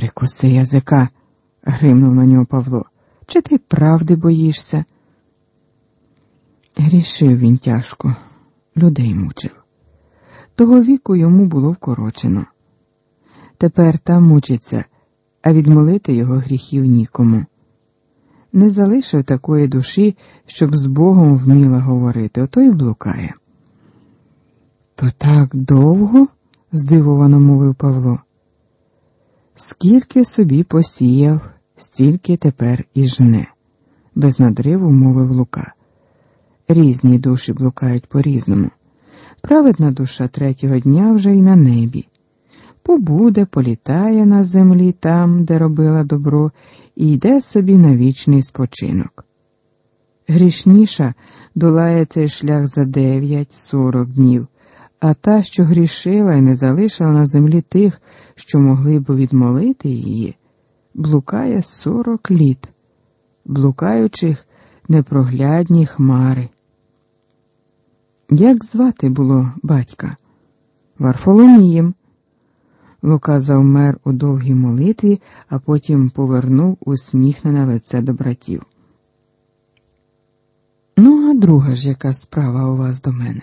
Прикуси язика, гримнув на нього Павло. Чи ти правди боїшся? Грішив він тяжко, людей мучив. Того віку йому було вкорочено. Тепер там мучиться, а відмолити його гріхів нікому. Не залишив такої душі, щоб з Богом вміла говорити, ото й блукає. То так довго? здивовано мовив Павло. Скільки собі посіяв, стільки тепер і жне, без надриву мовив Лука. Різні душі блукають по різному. Праведна душа третього дня вже й на небі. Побуде, політає на землі там, де робила добро, і йде собі на вічний спочинок. Грішніша долає цей шлях за дев'ять-сорок днів, а та, що грішила і не залишила на землі тих, що могли б відмолити її, блукає сорок літ, блукаючих непроглядні хмари. Як звати було батька? Варфоломієм. Лука завмер у довгій молитві, а потім повернув усміхнене лице до братів. Ну, а друга ж яка справа у вас до мене?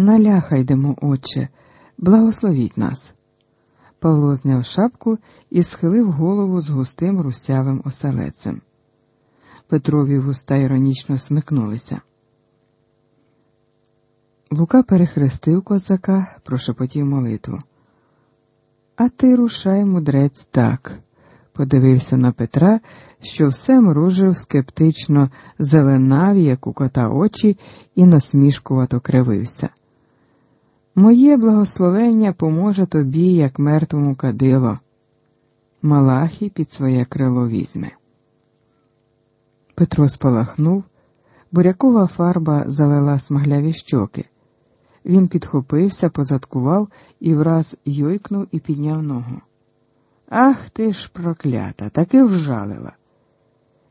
Наляхайдемо, отче, благословіть нас. Павло зняв шапку і схилив голову з густим русявим оселецем. Петрові вуста іронічно смикнулися. Лука перехрестив козака, прошепотів молитву. А ти рушай, мудрець, так, подивився на Петра, що все мружив скептично, зеленав, як у кота очі, і насмішкувато кривився. Моє благословення поможе тобі, як мертвому кадило. Малахі під своє крило візьме. Петро спалахнув, бурякова фарба залила смагляві щоки. Він підхопився, позадкував і враз йойкнув і підняв ногу. Ах ти ж проклята, таки вжалила.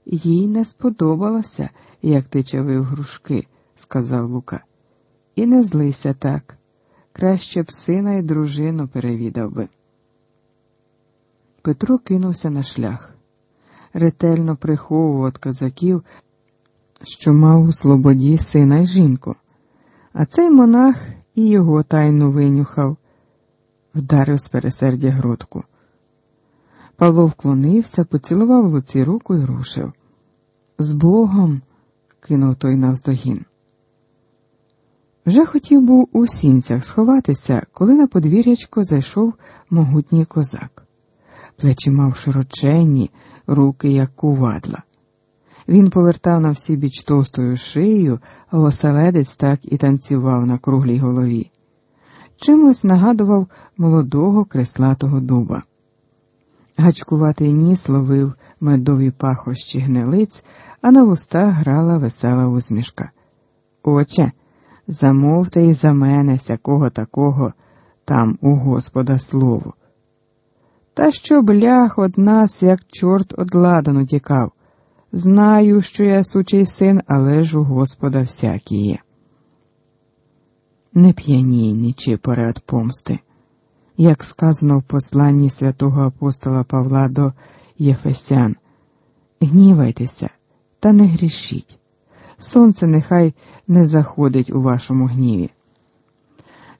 Їй не сподобалося, як ти чавив грушки, сказав Лука. І не злися так. Краще б сина і дружину перевідав би. Петро кинувся на шлях, ретельно приховував від козаків, що мав у слободі сина й жінку. А цей монах і його тайну винюхав, вдарив з пересердя грудку. Павло вклонився, поцілував луці руку і рушив. З Богом, кинув той навздогін. Вже хотів був у сінцях сховатися, коли на подвір'ячко зайшов могутній козак. Плечі мав широченні, руки, як кувадла. Він повертав на всі біч товстою шию, а оселедець так і танцював на круглій голові. Чимось нагадував молодого креслатого дуба. Гачкуватий ніс ловив медові пахощі гнилиць, а на вустах грала весела усмішка. Отче, замовте і за мене сякого такого там у Господа слово. Та що блях од нас, як чорт од ладану тікав. Знаю, що я сучий син, але ж у Господа всякі є. Не п'яній, нічі поряд помсти, як сказано в посланні святого апостола Павла до Єфесян. Гнівайтеся та не грішіть. Сонце нехай не заходить у вашому гніві.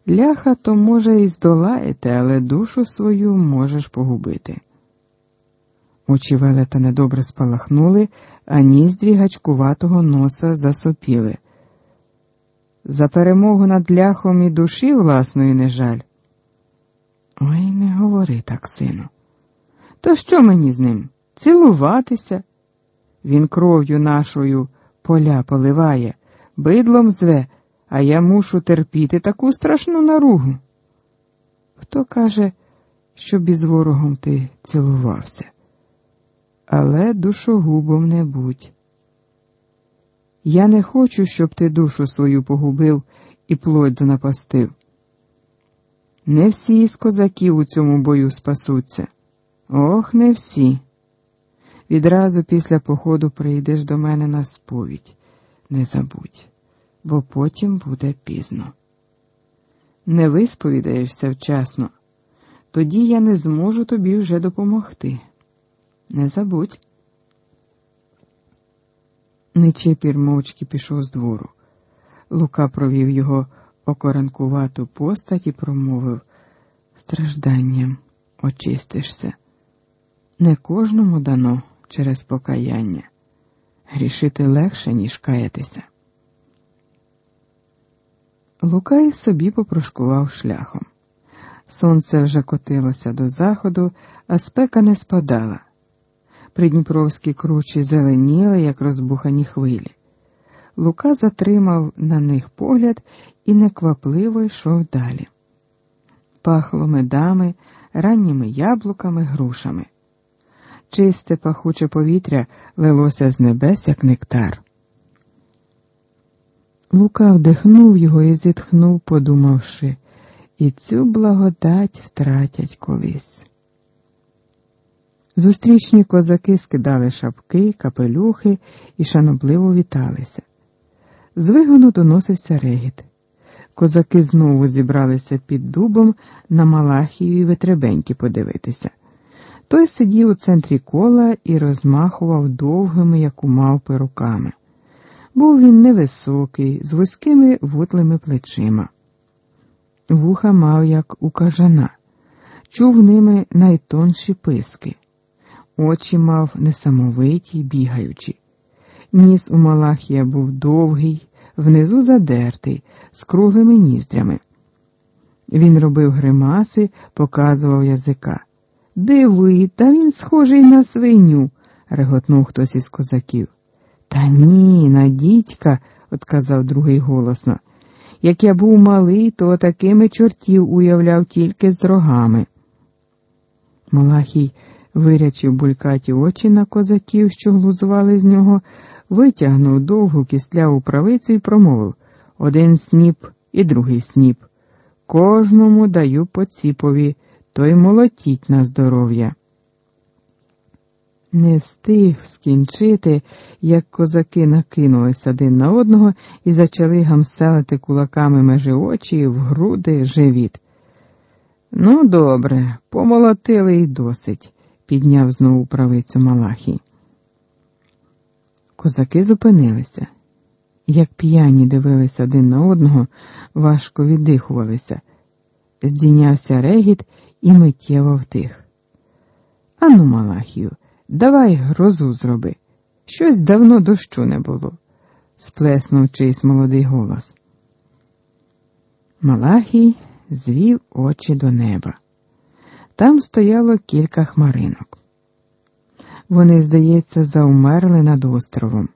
Ляха то, може, і здолаєте, але душу свою можеш погубити. Очі велета недобре спалахнули, а ніздрі гачкуватого носа засопіли. За перемогу над ляхом і душі власної не жаль. Ой, не говори так, сину. То що мені з ним? Цілуватися? Він кров'ю нашою поля поливає, бидлом зве, а я мушу терпіти таку страшну наругу. Хто каже, що без ворогом ти цілувався? але душогубом не будь. Я не хочу, щоб ти душу свою погубив і плоть занапастив. Не всі з козаків у цьому бою спасуться. Ох, не всі. Відразу після походу прийдеш до мене на сповідь, не забудь, бо потім буде пізно. Не висповідаєшся вчасно, тоді я не зможу тобі вже допомогти. Не забудь. Нечепір мовчки пішов з двору. Лука провів його окоранкувату постать і промовив стражданням очистишся. Не кожному дано через покаяння. Грішити легше, ніж каятися. Лука й собі попрошкував шляхом. Сонце вже котилося до заходу, а спека не спадала. Придніпровські кручі зеленіли, як розбухані хвилі. Лука затримав на них погляд і неквапливо йшов далі. Пахло медами, ранніми яблуками, грушами. Чисте пахуче повітря лилося з небес, як нектар. Лука вдихнув його і зітхнув, подумавши, і цю благодать втратять колись. Зустрічні козаки скидали шапки, капелюхи і шанобливо віталися. З вигону доносився регіт. Козаки знову зібралися під дубом на Малахію і Ветребеньки подивитися. Той сидів у центрі кола і розмахував довгими, як у мавпи, руками. Був він невисокий, з вузькими вутлими плечима. Вуха мав, як у кажана, чув ними найтонші писки, очі мав несамовиті, бігаючі. Ніс у Малахія був довгий, внизу задертий, з круглими ніздрями. Він робив гримаси, показував язика. Диви, та він схожий на свиню, реготнув хтось із козаків. Та ні, на дідька, отказав другий голосно. Як я був малий, то такими чортів уявляв тільки з рогами. Малахій вирячив булькаті очі на козаків, що глузували з нього, витягнув довгу кисляву правицю і промовив один сніп і другий сніп. Кожному даю по ціпові, то й молотіть на здоров'я. Не встиг скінчити, як козаки накинулись один на одного і почали гамселити кулаками межі очі в груди живіт. Ну, добре, помолотили й досить, підняв знову правицю Малахій. Козаки зупинилися. Як п'яні дивилися один на одного, важко віддихувалися. Здійнявся регіт і миттєво втих. Ану, Малахію, давай грозу зроби. Щось давно дощу не було, сплеснув чийсь молодий голос. Малахій звів очі до неба. Там стояло кілька хмаринок. Вони, здається, заумерли над островом.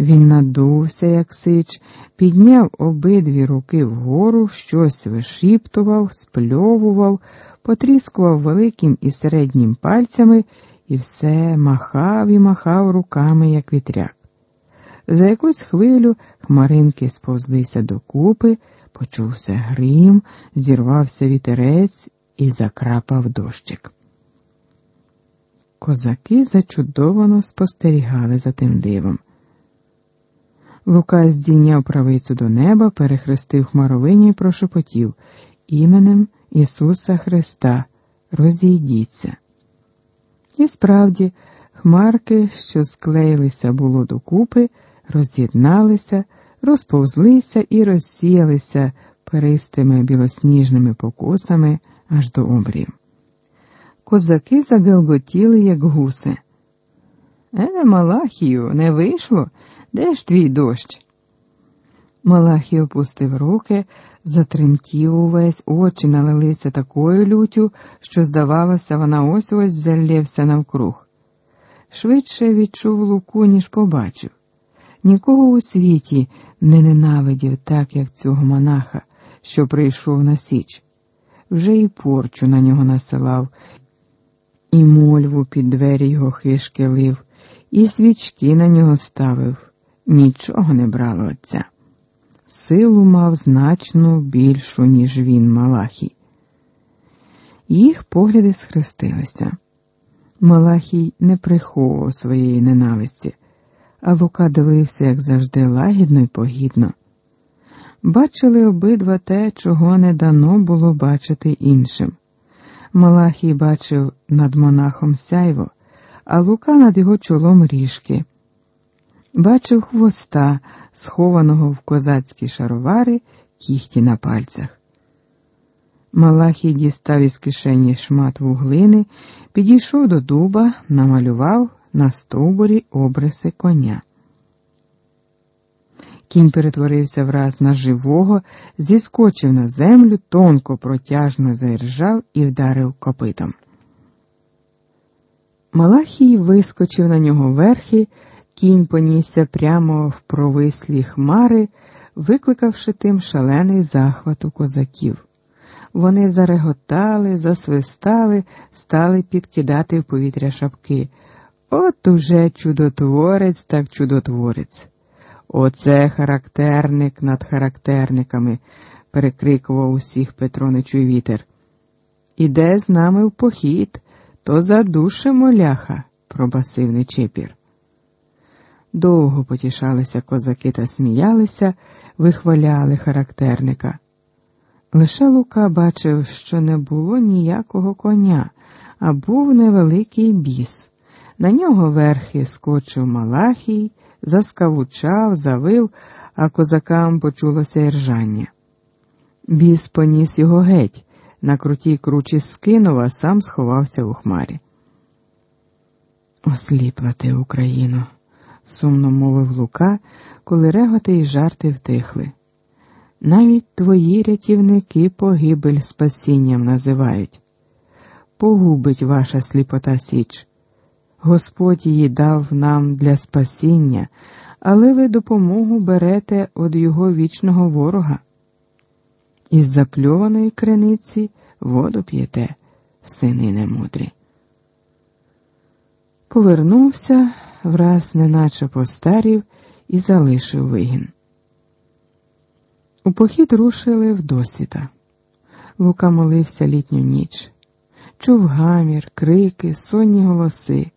Він надувся, як сич, підняв обидві руки вгору, щось вишіптував, спльовував, потріскував великим і середнім пальцями і все махав і махав руками, як вітряк. За якусь хвилю хмаринки сповзлися докупи, почувся грім, зірвався вітерець і закрапав дощик. Козаки зачудовано спостерігали за тим дивом. Лука здійняв правицю до неба, перехрестив хмаровині і прошепотів іменем Ісуса Христа, розійдіться. І справді, хмарки, що склеїлися було докупи, роз'єдналися, розповзлися і розсіялися перистими білосніжними покосами аж до обрів. Козаки загелготіли, як гуси. Е, Малахію, не вийшло? Де ж твій дощ? Малахій опустив руки, затремтів увесь, очі налилися такою лютю, що, здавалося, вона ось ось залєвся навкруг. Швидше відчув луку, ніж побачив. Нікого у світі не ненавидів так, як цього монаха, що прийшов на січ. Вже і порчу на нього насилав, і мольву під двері його хишки лив, і свічки на нього ставив нічого не брало отця. Силу мав значно більшу, ніж він, Малахій. Їх погляди схрестилися. Малахій не приховував своєї ненависті, а Лука дивився, як завжди, лагідно й погідно. Бачили обидва те, чого не дано було бачити іншим. Малахій бачив над монахом сяйво, а лука над його чолом ріжки. Бачив хвоста, схованого в козацькі шаровари, кіхті на пальцях. Малахій дістав із кишені шмат вуглини, підійшов до дуба, намалював на стовбурі обриси коня. Кінь перетворився враз на живого, зіскочив на землю, тонко протяжно заіржав і вдарив копитом. Малахій вискочив на нього верхи, кінь понісся прямо в провислі хмари, викликавши тим шалений захват у козаків. Вони зареготали, засвистали, стали підкидати в повітря шапки. От уже чудотворець так чудотворець. Оце характерник над характерниками, перекрикував усіх Петроничу вітер. Іде з нами в похід, то задушимо ляха, пробасив Нечепір. Довго потішалися козаки та сміялися, вихваляли характерника. Лише Лука бачив, що не було ніякого коня, а був невеликий біс. На нього верхи скочив Малахій, заскавучав, завив, а козакам почулося іржання. Біс поніс його геть, на крутій кручі скинув, а сам сховався у хмарі. Осліпла ти, Україно, сумно мовив Лука, коли реготи й жарти втихли. Навіть твої рятівники погибель спасінням називають. Погубить ваша сліпота Січ. Господь її дав нам для спасіння, але ви допомогу берете від його вічного ворога. Із запльованої криниці воду п'єте, сини немудрі. Повернувся, враз неначе постарів і залишив вигін. У похід рушили в досвіта. Лука молився літню ніч, чув гамір, крики, сонні голоси.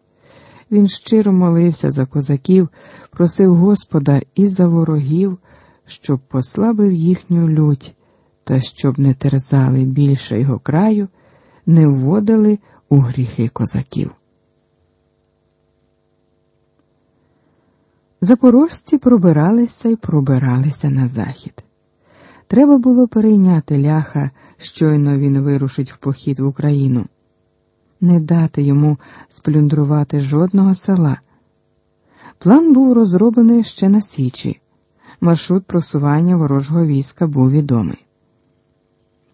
Він щиро молився за козаків, просив Господа і за ворогів, щоб послабив їхню лють, та щоб не терзали більше його краю, не вводили у гріхи козаків. Запорожці пробиралися і пробиралися на захід. Треба було перейняти ляха, щойно він вирушить в похід в Україну, не дати йому сплюндрувати жодного села. План був розроблений ще на Січі. Маршрут просування ворожого війська був відомий.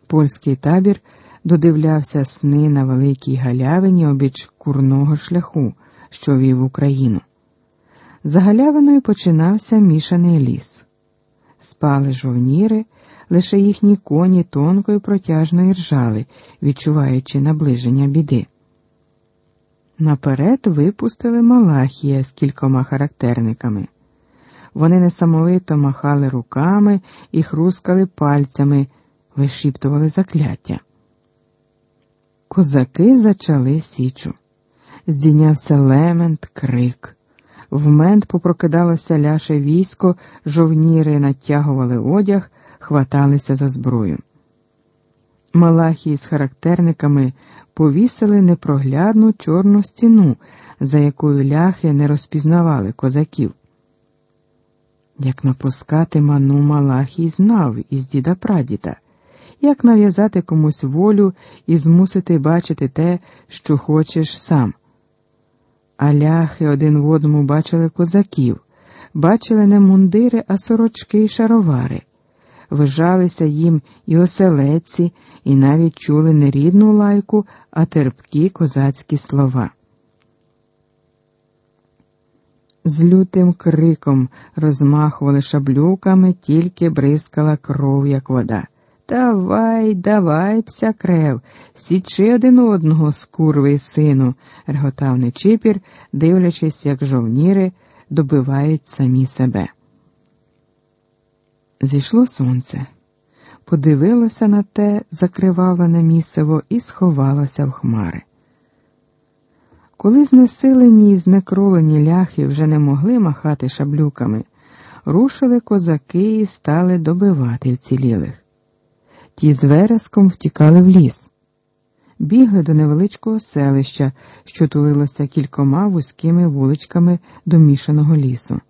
Польський табір додивлявся сни на великій галявині обіч курного шляху, що вів Україну. За галявиною починався мішаний ліс. Спали жовніри, лише їхні коні тонко і протяжно іржали, відчуваючи наближення біди. Наперед випустили Малахія з кількома характерниками. Вони несамовито махали руками і хрускали пальцями, вишіптували закляття. Козаки зачали січу. Здійнявся лемент, крик. Вмент попрокидалося ляше військо, жовніри натягували одяг, хваталися за зброю. Малахії з характерниками повісили непроглядну чорну стіну, за якою ляхи не розпізнавали козаків. Як напускати ману Малахій знав із діда прадіда, як нав'язати комусь волю і змусити бачити те, що хочеш сам. А ляхи один в одному бачили козаків, бачили не мундири, а сорочки й шаровари вижалися їм і оселеці, і навіть чули не рідну лайку, а терпкі козацькі слова. З лютим криком розмахували шаблюками, тільки бризкала кров, як вода. Давай, давай, пся крев, січи один одного, скурвий сину, реготав Нечипір, дивлячись, як жовніри добивають самі себе. Зійшло сонце, подивилося на те закривавлене місиво і сховалося в хмари. Коли знесилені і знекролені ляхи вже не могли махати шаблюками, рушили козаки і стали добивати вцілілих. Ті з вереском втікали в ліс. бігли до невеличкого селища, що тулилося кількома вузькими вуличками до мішаного лісу.